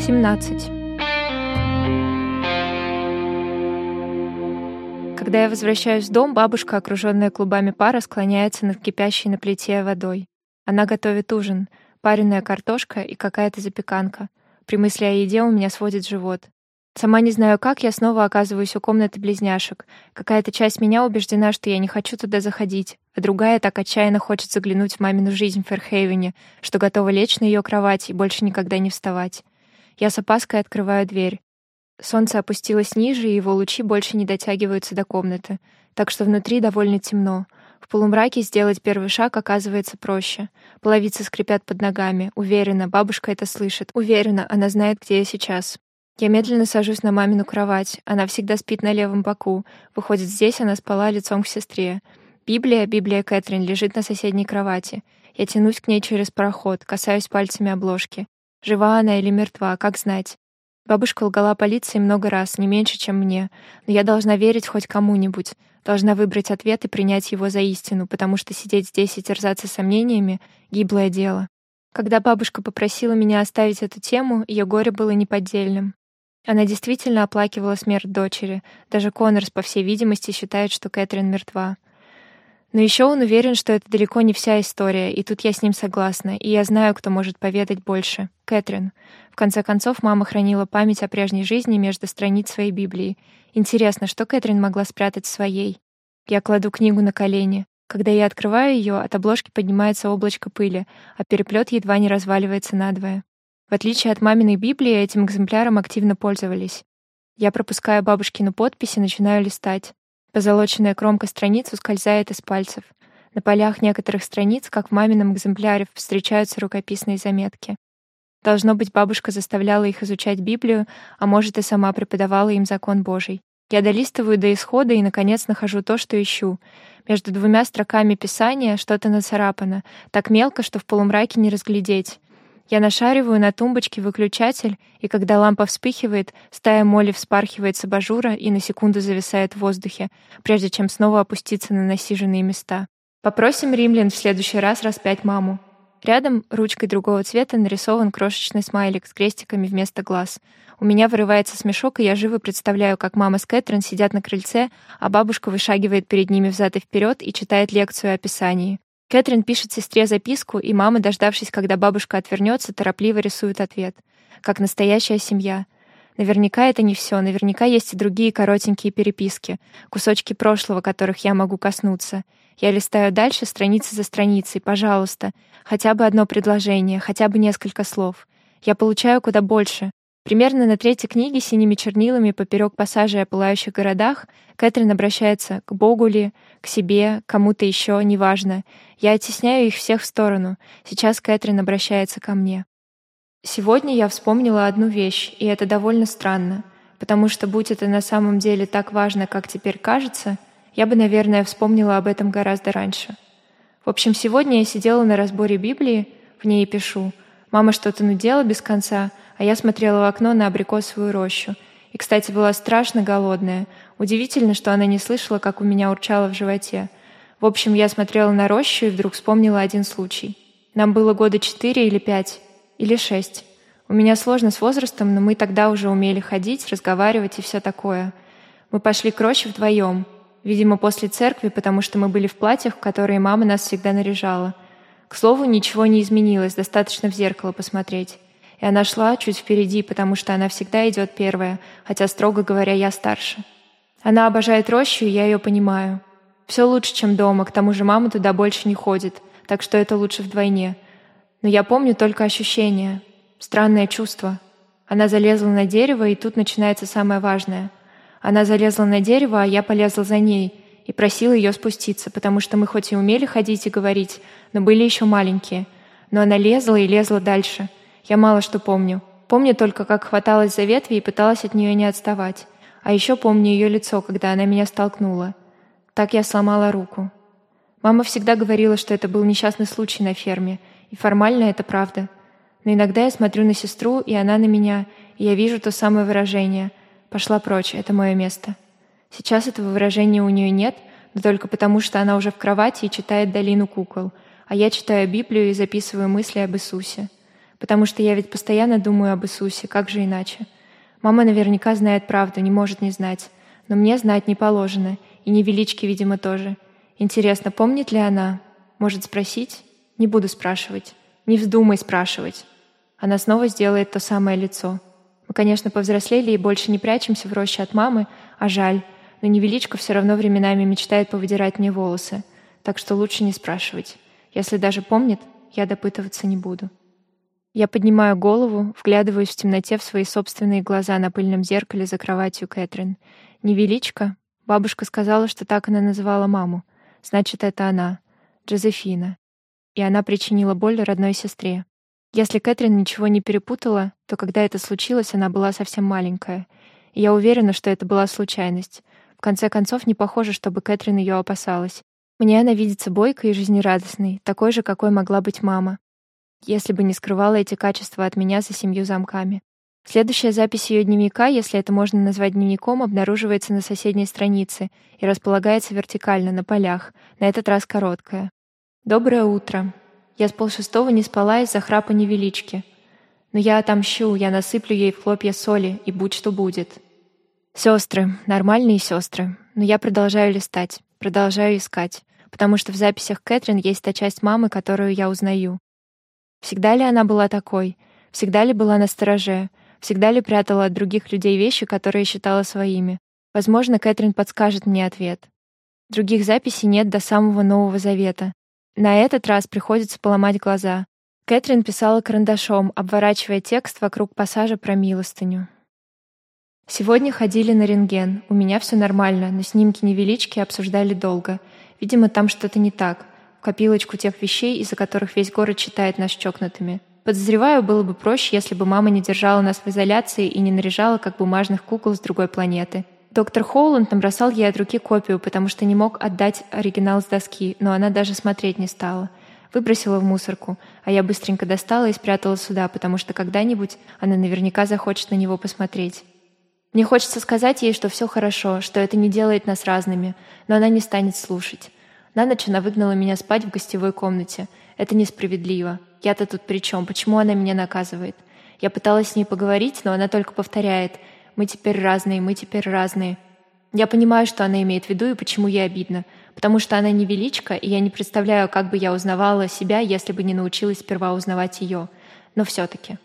17. Когда я возвращаюсь в дом, бабушка, окруженная клубами пара, склоняется над кипящей на плите водой. Она готовит ужин, пареная картошка и какая-то запеканка. При мысли о еде у меня сводит живот. Сама не знаю как, я снова оказываюсь у комнаты близняшек. Какая-то часть меня убеждена, что я не хочу туда заходить, а другая так отчаянно хочет заглянуть в мамину жизнь в Ферхейвене, что готова лечь на ее кровать и больше никогда не вставать. Я с опаской открываю дверь. Солнце опустилось ниже, и его лучи больше не дотягиваются до комнаты, так что внутри довольно темно. В полумраке сделать первый шаг оказывается проще. Половицы скрипят под ногами. Уверена, бабушка это слышит. Уверена, она знает, где я сейчас. Я медленно сажусь на мамину кровать. Она всегда спит на левом боку. Выходит, здесь она спала лицом к сестре. Библия, Библия Кэтрин, лежит на соседней кровати. Я тянусь к ней через проход, касаюсь пальцами обложки. Жива она или мертва, как знать. Бабушка лгала полиции много раз, не меньше, чем мне. Но я должна верить хоть кому-нибудь. Должна выбрать ответ и принять его за истину, потому что сидеть здесь и терзаться сомнениями — гиблое дело. Когда бабушка попросила меня оставить эту тему, ее горе было неподдельным. Она действительно оплакивала смерть дочери. Даже Коннорс, по всей видимости, считает, что Кэтрин мертва. Но еще он уверен, что это далеко не вся история, и тут я с ним согласна, и я знаю, кто может поведать больше. Кэтрин. В конце концов, мама хранила память о прежней жизни между страниц своей Библии. Интересно, что Кэтрин могла спрятать в своей? Я кладу книгу на колени. Когда я открываю ее, от обложки поднимается облачко пыли, а переплет едва не разваливается надвое. В отличие от маминой Библии, этим экземпляром активно пользовались. Я пропускаю бабушкину подпись и начинаю листать. Позолоченная кромка страниц ускользает из пальцев. На полях некоторых страниц, как в мамином экземпляре, встречаются рукописные заметки. Должно быть, бабушка заставляла их изучать Библию, а может, и сама преподавала им закон Божий. Я долистываю до исхода и, наконец, нахожу то, что ищу. Между двумя строками Писания что-то нацарапано, так мелко, что в полумраке не разглядеть. Я нашариваю на тумбочке выключатель, и когда лампа вспыхивает, стая моли вспархивает с абажура и на секунду зависает в воздухе, прежде чем снова опуститься на насиженные места. Попросим римлян в следующий раз распять маму. Рядом ручкой другого цвета нарисован крошечный смайлик с крестиками вместо глаз. У меня вырывается смешок, и я живо представляю, как мама с Кэтрин сидят на крыльце, а бабушка вышагивает перед ними взад и вперед и читает лекцию о Писании. Кэтрин пишет сестре записку, и мама, дождавшись, когда бабушка отвернется, торопливо рисует ответ. Как настоящая семья. Наверняка это не все, наверняка есть и другие коротенькие переписки, кусочки прошлого, которых я могу коснуться. Я листаю дальше, страница за страницей, пожалуйста. Хотя бы одно предложение, хотя бы несколько слов. Я получаю куда больше. Примерно на третьей книге синими чернилами поперек пассажей о пылающих городах Кэтрин обращается к Богу ли, к себе, кому-то еще, неважно. Я оттесняю их всех в сторону. Сейчас Кэтрин обращается ко мне. Сегодня я вспомнила одну вещь, и это довольно странно, потому что, будь это на самом деле так важно, как теперь кажется, я бы, наверное, вспомнила об этом гораздо раньше. В общем, сегодня я сидела на разборе Библии, в ней пишу. Мама что-то нудела без конца — а я смотрела в окно на абрикосовую рощу. И, кстати, была страшно голодная. Удивительно, что она не слышала, как у меня урчало в животе. В общем, я смотрела на рощу и вдруг вспомнила один случай. Нам было года четыре или пять, или шесть. У меня сложно с возрастом, но мы тогда уже умели ходить, разговаривать и все такое. Мы пошли к роще вдвоем. Видимо, после церкви, потому что мы были в платьях, в которые мама нас всегда наряжала. К слову, ничего не изменилось, достаточно в зеркало посмотреть. И она шла чуть впереди, потому что она всегда идет первая, хотя, строго говоря, я старше. Она обожает рощу, и я ее понимаю. Все лучше, чем дома, к тому же мама туда больше не ходит, так что это лучше вдвойне. Но я помню только ощущение, странное чувство. Она залезла на дерево, и тут начинается самое важное. Она залезла на дерево, а я полезла за ней и просила ее спуститься, потому что мы хоть и умели ходить и говорить, но были еще маленькие. Но она лезла и лезла дальше — я мало что помню. Помню только, как хваталась за ветви и пыталась от нее не отставать. А еще помню ее лицо, когда она меня столкнула. Так я сломала руку. Мама всегда говорила, что это был несчастный случай на ферме, и формально это правда. Но иногда я смотрю на сестру, и она на меня, и я вижу то самое выражение «пошла прочь, это мое место». Сейчас этого выражения у нее нет, но только потому, что она уже в кровати и читает «Долину кукол», а я читаю Библию и записываю мысли об Иисусе. Потому что я ведь постоянно думаю об Иисусе, как же иначе? Мама наверняка знает правду, не может не знать. Но мне знать не положено, и невеличке, видимо, тоже. Интересно, помнит ли она? Может спросить? Не буду спрашивать. Не вздумай спрашивать. Она снова сделает то самое лицо. Мы, конечно, повзрослели и больше не прячемся в роще от мамы, а жаль. Но невеличка все равно временами мечтает повыдирать мне волосы. Так что лучше не спрашивать. Если даже помнит, я допытываться не буду. Я поднимаю голову, вглядываюсь в темноте в свои собственные глаза на пыльном зеркале за кроватью Кэтрин. Невеличка? Бабушка сказала, что так она называла маму. Значит, это она. Джозефина. И она причинила боль родной сестре. Если Кэтрин ничего не перепутала, то когда это случилось, она была совсем маленькая. И я уверена, что это была случайность. В конце концов, не похоже, чтобы Кэтрин ее опасалась. Мне она видится бойкой и жизнерадостной, такой же, какой могла быть мама, если бы не скрывала эти качества от меня за семью замками. Следующая запись ее дневника, если это можно назвать дневником, обнаруживается на соседней странице и располагается вертикально, на полях, на этот раз короткая. «Доброе утро. Я с полшестого не спала из-за храпа невелички. Но я отомщу, я насыплю ей в хлопья соли, и будь что будет. Сестры, нормальные сестры. Но я продолжаю листать, продолжаю искать, потому что в записях Кэтрин есть та часть мамы, которую я узнаю. Всегда ли она была такой? Всегда ли была на стороже? Всегда ли прятала от других людей вещи, которые считала своими? Возможно, Кэтрин подскажет мне ответ. Других записей нет до самого Нового Завета, на этот раз приходится поломать глаза. Кэтрин писала карандашом, обворачивая текст вокруг пассажа про милостыню. Сегодня ходили на рентген. У меня все нормально, но снимки невелички обсуждали долго. Видимо, там что-то не так. В копилочку тех вещей, из-за которых весь город считает нас чокнутыми. Подозреваю, было бы проще, если бы мама не держала нас в изоляции и не наряжала, как бумажных кукол с другой планеты. Доктор Хоуланд набросал ей от руки копию, потому что не мог отдать оригинал с доски, но она даже смотреть не стала. Выбросила в мусорку, а я быстренько достала и спрятала сюда, потому что когда-нибудь она наверняка захочет на него посмотреть. Мне хочется сказать ей, что все хорошо, что это не делает нас разными, но она не станет слушать. На ночь она выгнала меня спать в гостевой комнате. Это несправедливо. Я-то тут при чем? Почему она меня наказывает? Я пыталась с ней поговорить, но она только повторяет мы теперь разные, мы теперь разные. Я понимаю, что она имеет в виду и почему ей обидно. Потому что она не величка, и я не представляю, как бы я узнавала себя, если бы не научилась сперва узнавать ее. Но все-таки.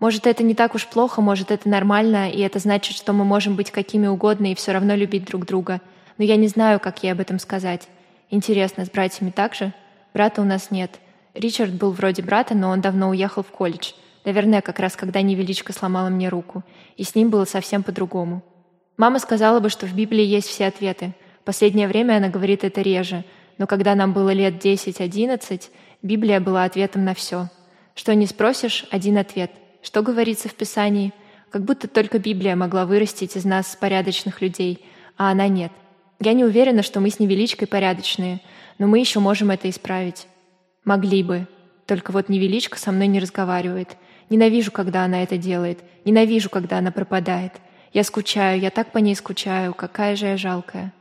Может, это не так уж плохо, может, это нормально, и это значит, что мы можем быть какими угодно и все равно любить друг друга. Но я не знаю, как ей об этом сказать. Интересно, с братьями так же? Брата у нас нет. Ричард был вроде брата, но он давно уехал в колледж. Наверное, как раз когда невеличка сломала мне руку. И с ним было совсем по-другому. Мама сказала бы, что в Библии есть все ответы. Последнее время она говорит это реже. Но когда нам было лет 10-11, Библия была ответом на все. Что не спросишь — один ответ. Что говорится в Писании? Как будто только Библия могла вырастить из нас порядочных людей, а она нет. Я не уверена, что мы с невеличкой порядочные, но мы еще можем это исправить. Могли бы. Только вот невеличка со мной не разговаривает — Ненавижу, когда она это делает. Ненавижу, когда она пропадает. Я скучаю, я так по ней скучаю, какая же я жалкая.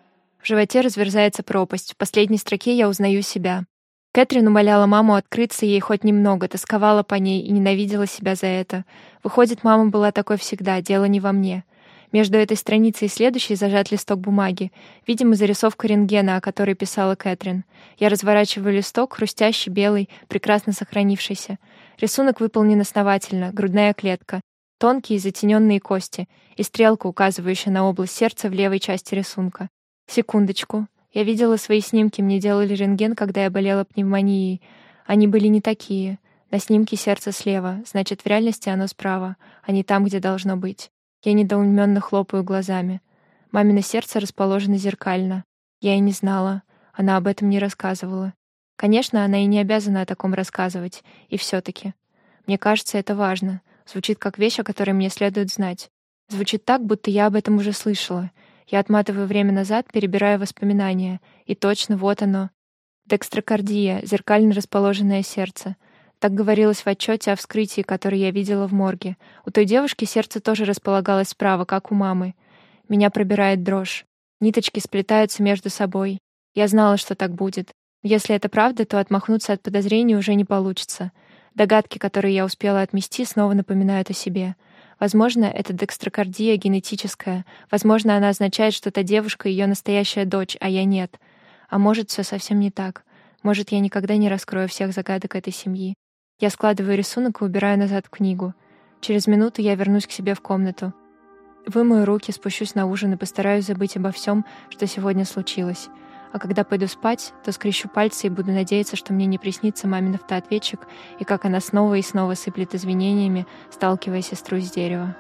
В животе разверзается пропасть. В последней строке я узнаю себя. Кэтрин умоляла маму открыться ей хоть немного, тосковала по ней и ненавидела себя за это. Выходит, мама была такой всегда, дело не во мне. Между этой страницей и следующей зажат листок бумаги. Видимо, зарисовка рентгена, о которой писала Кэтрин. Я разворачиваю листок, хрустящий, белый, прекрасно сохранившийся. Рисунок выполнен основательно, грудная клетка, тонкие затененные кости и стрелка, указывающая на область сердца в левой части рисунка. Секундочку. Я видела свои снимки, мне делали рентген, когда я болела пневмонией. Они были не такие. На снимке сердце слева, значит, в реальности оно справа, а не там, где должно быть. Я недоуменно хлопаю глазами. Мамино сердце расположено зеркально. Я и не знала. Она об этом не рассказывала. Конечно, она и не обязана о таком рассказывать, и все таки Мне кажется, это важно. Звучит как вещь, о которой мне следует знать. Звучит так, будто я об этом уже слышала. Я отматываю время назад, перебирая воспоминания. И точно, вот оно. Декстрокардия, зеркально расположенное сердце. Так говорилось в отчете о вскрытии, который я видела в морге. У той девушки сердце тоже располагалось справа, как у мамы. Меня пробирает дрожь. Ниточки сплетаются между собой. Я знала, что так будет. Если это правда, то отмахнуться от подозрений уже не получится. Догадки, которые я успела отмести, снова напоминают о себе. Возможно, это декстрокардия генетическая. Возможно, она означает, что та девушка — ее настоящая дочь, а я нет. А может, все совсем не так. Может, я никогда не раскрою всех загадок этой семьи. Я складываю рисунок и убираю назад книгу. Через минуту я вернусь к себе в комнату. Вымою руки, спущусь на ужин и постараюсь забыть обо всем, что сегодня случилось. А когда пойду спать, то скрещу пальцы и буду надеяться, что мне не приснится мамин автоответчик и как она снова и снова сыплет извинениями, сталкивая сестру с дерева.